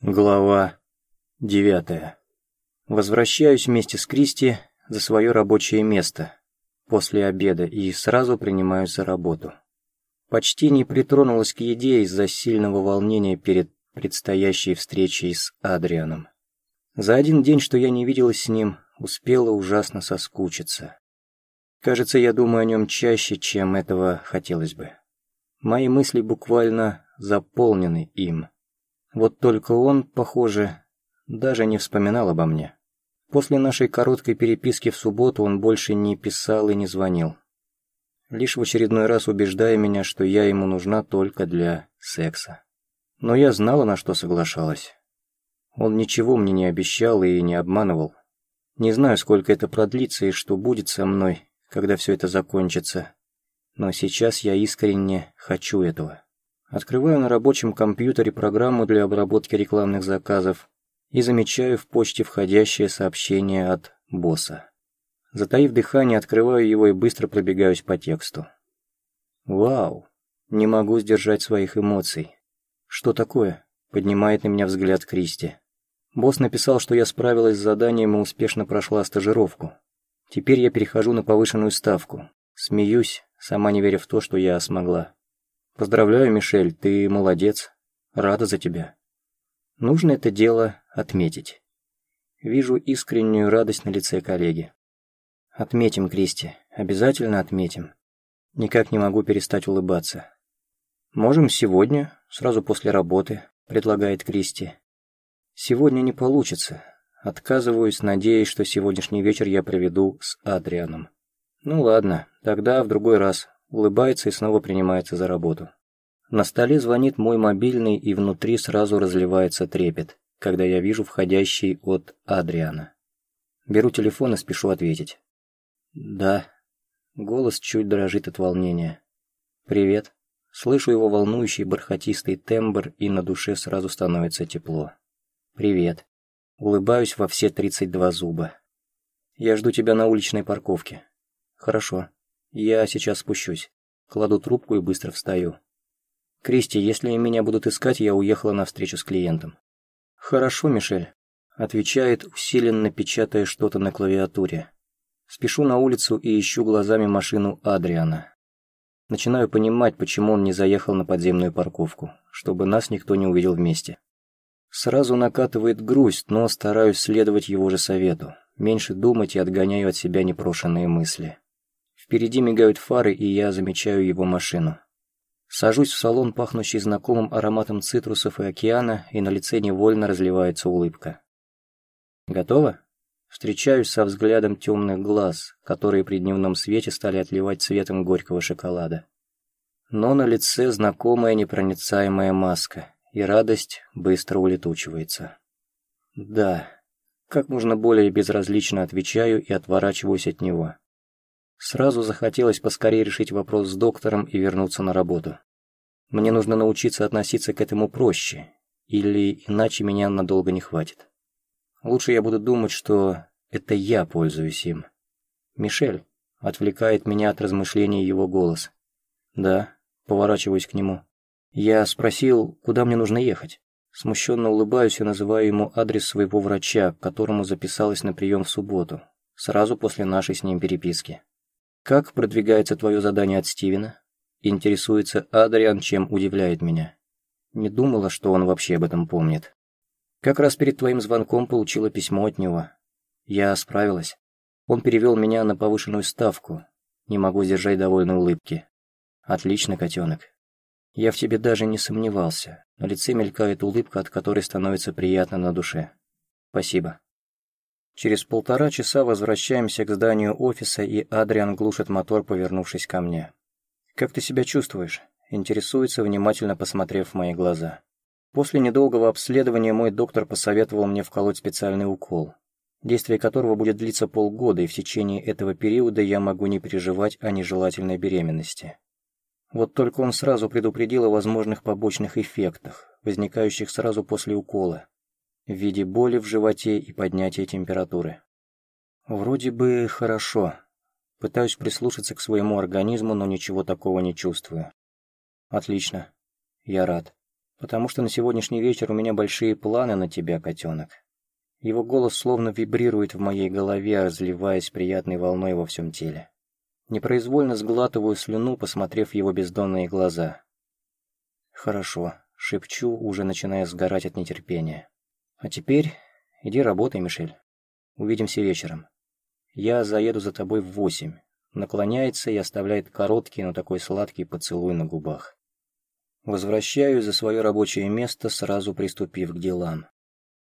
Глава девятая. Возвращаюсь вместе с Кристи за свое рабочее место после обеда и сразу принимаюсь за работу. Почти не притронулась к еде из-за сильного волнения перед предстоящей встречей с Адрианом. За один день, что я не виделась с ним, успела ужасно соскучиться. Кажется, я думаю о нем чаще, чем этого хотелось бы. Мои мысли буквально заполнены им. Вот только он, похоже, даже не вспоминал обо мне. После нашей короткой переписки в субботу он больше не писал и не звонил. Лишь в очередной раз убеждая меня, что я ему нужна только для секса. Но я знала, на что соглашалась. Он ничего мне не обещал и не обманывал. Не знаю, сколько это продлится и что будет со мной, когда все это закончится. Но сейчас я искренне хочу этого. Открываю на рабочем компьютере программу для обработки рекламных заказов и замечаю в почте входящее сообщение от босса. Затаив дыхание, открываю его и быстро пробегаюсь по тексту. Вау, не могу сдержать своих эмоций. Что такое? Поднимает на меня взгляд Кристи. Босс написал, что я справилась с заданием и успешно прошла стажировку. Теперь я перехожу на повышенную ставку. Смеюсь, сама не веря в то, что я смогла. Поздравляю, Мишель, ты молодец. Рада за тебя. Нужно это дело отметить. Вижу искреннюю радость на лице коллеги. Отметим, Кристи, обязательно отметим. Никак не могу перестать улыбаться. Можем сегодня, сразу после работы, предлагает Кристи. Сегодня не получится. Отказываюсь, надеясь, что сегодняшний вечер я проведу с Адрианом. Ну ладно, тогда в другой раз, улыбается и снова принимается за работу. На столе звонит мой мобильный, и внутри сразу разливается трепет, когда я вижу входящий от Адриана. Беру телефон и спешу ответить. «Да». Голос чуть дрожит от волнения. «Привет». Слышу его волнующий бархатистый тембр, и на душе сразу становится тепло. «Привет». Улыбаюсь во все тридцать два зуба. «Я жду тебя на уличной парковке». «Хорошо». «Я сейчас спущусь». Кладу трубку и быстро встаю. «Кристи, если меня будут искать, я уехала на встречу с клиентом». «Хорошо, Мишель», — отвечает, усиленно печатая что-то на клавиатуре. Спешу на улицу и ищу глазами машину Адриана. Начинаю понимать, почему он не заехал на подземную парковку, чтобы нас никто не увидел вместе. Сразу накатывает грусть, но стараюсь следовать его же совету, меньше думать и отгоняю от себя непрошенные мысли. Впереди мигают фары, и я замечаю его машину. Сажусь в салон, пахнущий знакомым ароматом цитрусов и океана, и на лице невольно разливается улыбка. Готово? Встречаюсь со взглядом темных глаз, которые при дневном свете стали отливать цветом горького шоколада. Но на лице знакомая непроницаемая маска, и радость быстро улетучивается. Да, как можно более безразлично отвечаю и отворачиваюсь от него. Сразу захотелось поскорее решить вопрос с доктором и вернуться на работу. Мне нужно научиться относиться к этому проще, или иначе меня надолго не хватит. Лучше я буду думать, что это я пользуюсь им. «Мишель», — отвлекает меня от размышлений его голос. «Да», — поворачиваюсь к нему. Я спросил, куда мне нужно ехать. Смущенно улыбаюсь и называю ему адрес своего врача, к которому записалась на прием в субботу, сразу после нашей с ним переписки. «Как продвигается твое задание от Стивена?» Интересуется Адриан, чем удивляет меня. Не думала, что он вообще об этом помнит. Как раз перед твоим звонком получила письмо от него. Я справилась. Он перевел меня на повышенную ставку. Не могу сдержать довольной улыбки. Отлично, котенок. Я в тебе даже не сомневался. На лице мелькает улыбка, от которой становится приятно на душе. Спасибо. Через полтора часа возвращаемся к зданию офиса, и Адриан глушит мотор, повернувшись ко мне. «Как ты себя чувствуешь?» – интересуется, внимательно посмотрев в мои глаза. После недолгого обследования мой доктор посоветовал мне вколоть специальный укол, действие которого будет длиться полгода, и в течение этого периода я могу не переживать о нежелательной беременности. Вот только он сразу предупредил о возможных побочных эффектах, возникающих сразу после укола, в виде боли в животе и поднятия температуры. Вроде бы хорошо. Пытаюсь прислушаться к своему организму, но ничего такого не чувствую. Отлично. Я рад. Потому что на сегодняшний вечер у меня большие планы на тебя, котенок. Его голос словно вибрирует в моей голове, разливаясь приятной волной во всем теле. Непроизвольно сглатываю слюну, посмотрев его бездонные глаза. «Хорошо», — шепчу, уже начиная сгорать от нетерпения. «А теперь иди работай, Мишель. Увидимся вечером. Я заеду за тобой в восемь». Наклоняется и оставляет короткий, но такой сладкий поцелуй на губах. Возвращаюсь за свое рабочее место, сразу приступив к делам.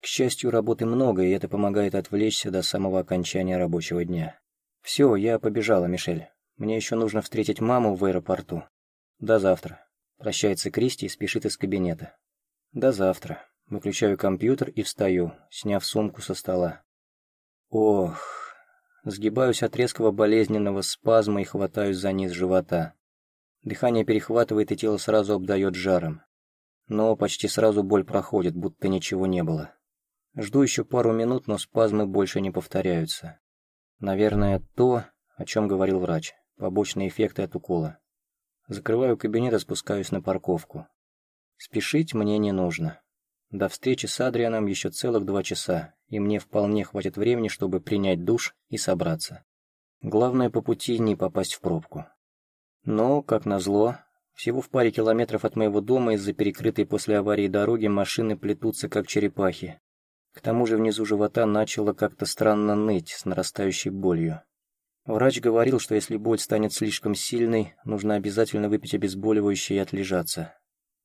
К счастью, работы много, и это помогает отвлечься до самого окончания рабочего дня. «Все, я побежала, Мишель. Мне еще нужно встретить маму в аэропорту. До завтра». Прощается Кристи и спешит из кабинета. «До завтра». Выключаю компьютер и встаю, сняв сумку со стола. Ох, сгибаюсь от резкого болезненного спазма и хватаюсь за низ живота. Дыхание перехватывает и тело сразу обдает жаром. Но почти сразу боль проходит, будто ничего не было. Жду еще пару минут, но спазмы больше не повторяются. Наверное, то, о чем говорил врач. Побочные эффекты от укола. Закрываю кабинет и спускаюсь на парковку. Спешить мне не нужно. До встречи с Адрианом еще целых два часа, и мне вполне хватит времени, чтобы принять душ и собраться. Главное по пути не попасть в пробку. Но, как назло, всего в паре километров от моего дома из-за перекрытой после аварии дороги машины плетутся как черепахи. К тому же внизу живота начало как-то странно ныть с нарастающей болью. Врач говорил, что если боль станет слишком сильной, нужно обязательно выпить обезболивающее и отлежаться.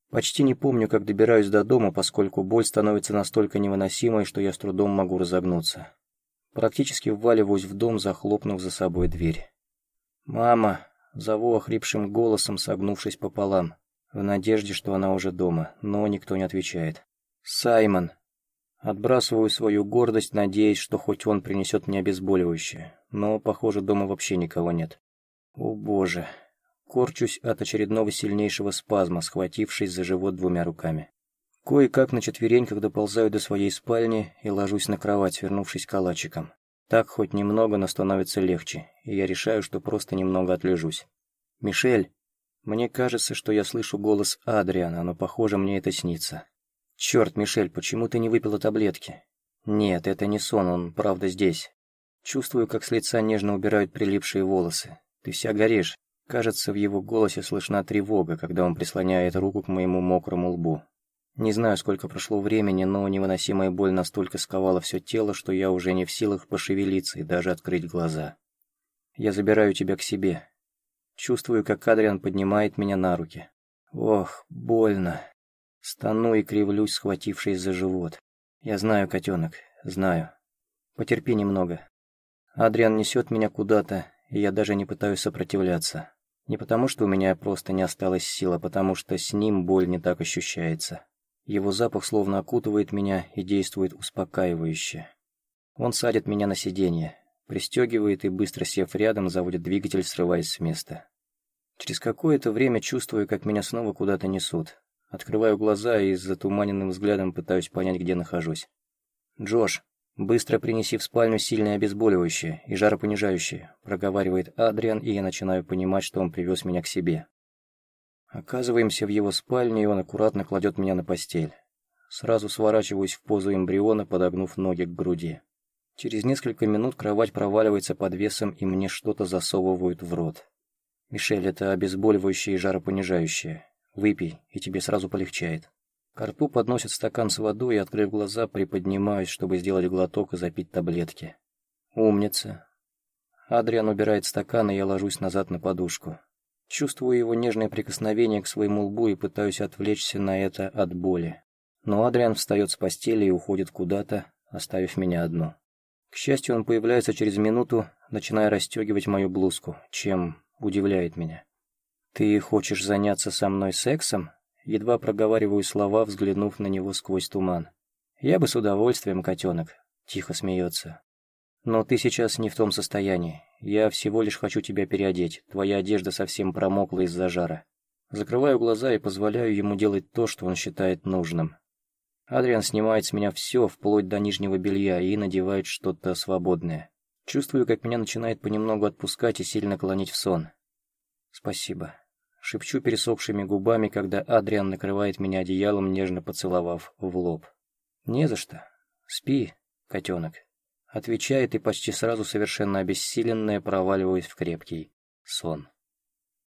Почти не помню, как добираюсь до дома, поскольку боль становится настолько невыносимой, что я с трудом могу разогнуться. Практически вваливаюсь в дом, захлопнув за собой дверь. «Мама!» — зову охрипшим голосом, согнувшись пополам, в надежде, что она уже дома, но никто не отвечает. «Саймон!» Отбрасываю свою гордость, надеясь, что хоть он принесет мне обезболивающее, но, похоже, дома вообще никого нет. О боже. Корчусь от очередного сильнейшего спазма, схватившись за живот двумя руками. Кое-как на четвереньках доползаю до своей спальни и ложусь на кровать, свернувшись калачиком. Так хоть немного, но становится легче, и я решаю, что просто немного отлежусь. «Мишель!» Мне кажется, что я слышу голос Адриана, но, похоже, мне это снится. «Черт, Мишель, почему ты не выпила таблетки?» «Нет, это не сон, он правда здесь. Чувствую, как с лица нежно убирают прилипшие волосы. Ты вся горишь». Кажется, в его голосе слышна тревога, когда он прислоняет руку к моему мокрому лбу. Не знаю, сколько прошло времени, но невыносимая боль настолько сковала все тело, что я уже не в силах пошевелиться и даже открыть глаза. Я забираю тебя к себе. Чувствую, как Адриан поднимает меня на руки. Ох, больно. Стану и кривлюсь, схватившись за живот. Я знаю, котенок, знаю. Потерпи немного. Адриан несет меня куда-то, и я даже не пытаюсь сопротивляться. Не потому, что у меня просто не осталось сил, а потому что с ним боль не так ощущается. Его запах словно окутывает меня и действует успокаивающе. Он садит меня на сиденье, пристегивает и, быстро сев рядом, заводит двигатель, срываясь с места. Через какое-то время чувствую, как меня снова куда-то несут. Открываю глаза и с затуманенным взглядом пытаюсь понять, где нахожусь. «Джош, быстро принеси в спальню сильное обезболивающее и жаропонижающее», проговаривает Адриан, и я начинаю понимать, что он привез меня к себе. Оказываемся в его спальне, и он аккуратно кладет меня на постель. Сразу сворачиваюсь в позу эмбриона, подогнув ноги к груди. Через несколько минут кровать проваливается под весом, и мне что-то засовывают в рот. «Мишель, это обезболивающее и жаропонижающее. Выпей, и тебе сразу полегчает. К рту подносят стакан с водой и, открыв глаза, приподнимаюсь, чтобы сделать глоток и запить таблетки. Умница. Адриан убирает стакан, и я ложусь назад на подушку. Чувствую его нежное прикосновение к своему лбу и пытаюсь отвлечься на это от боли. Но Адриан встает с постели и уходит куда-то, оставив меня одну. К счастью, он появляется через минуту, начиная расстегивать мою блузку, чем удивляет меня. «Ты хочешь заняться со мной сексом?» Едва проговариваю слова, взглянув на него сквозь туман. «Я бы с удовольствием, котенок», — тихо смеется. «Но ты сейчас не в том состоянии. Я всего лишь хочу тебя переодеть. Твоя одежда совсем промокла из-за жара». Закрываю глаза и позволяю ему делать то, что он считает нужным. Адриан снимает с меня все, вплоть до нижнего белья, и надевает что-то свободное. Чувствую, как меня начинает понемногу отпускать и сильно клонить в сон. «Спасибо», — Шепчу пересохшими губами, когда Адриан накрывает меня одеялом, нежно поцеловав в лоб. «Не за что. Спи, котенок». Отвечает и почти сразу совершенно обессиленная проваливаюсь в крепкий сон.